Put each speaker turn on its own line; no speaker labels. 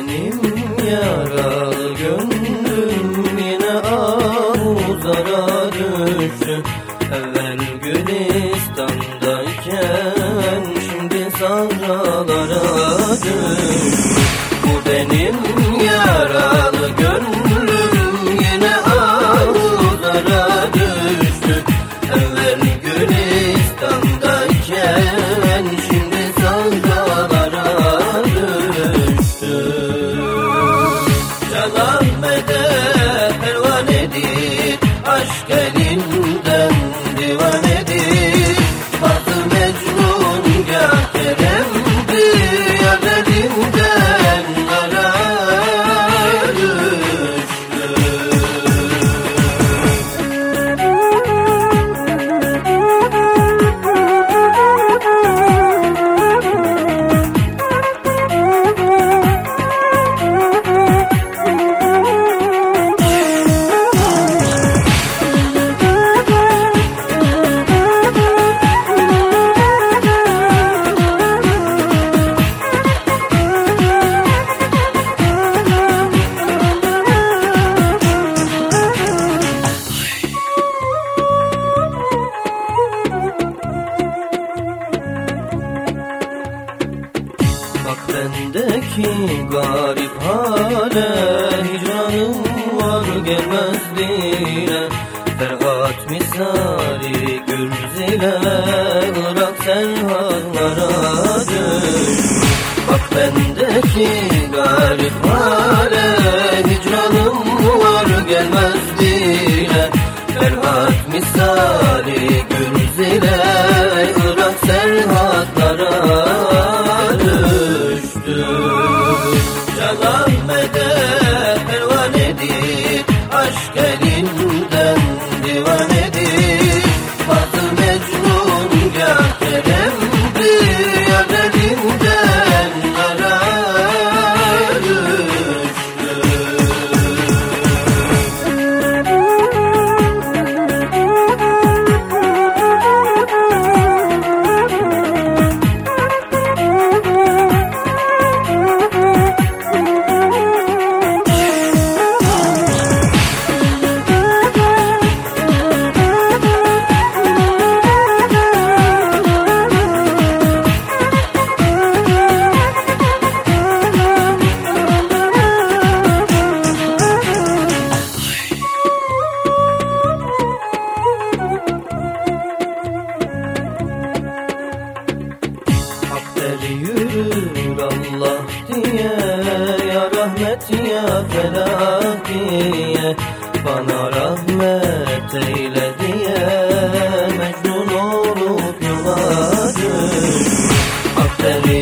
benim yaralı gönlüm yine avuzlara düştü Evvel Gülistan'dayken şimdi sahralı Bak bendeki garip hale Hicranım var gelmez dile Ferhat misali gürzile Bırak sen hallara düş Bak bendeki garip hale Celal diye Bana rahmet eyle diye Mecnun olup yola düştüm Akdeniz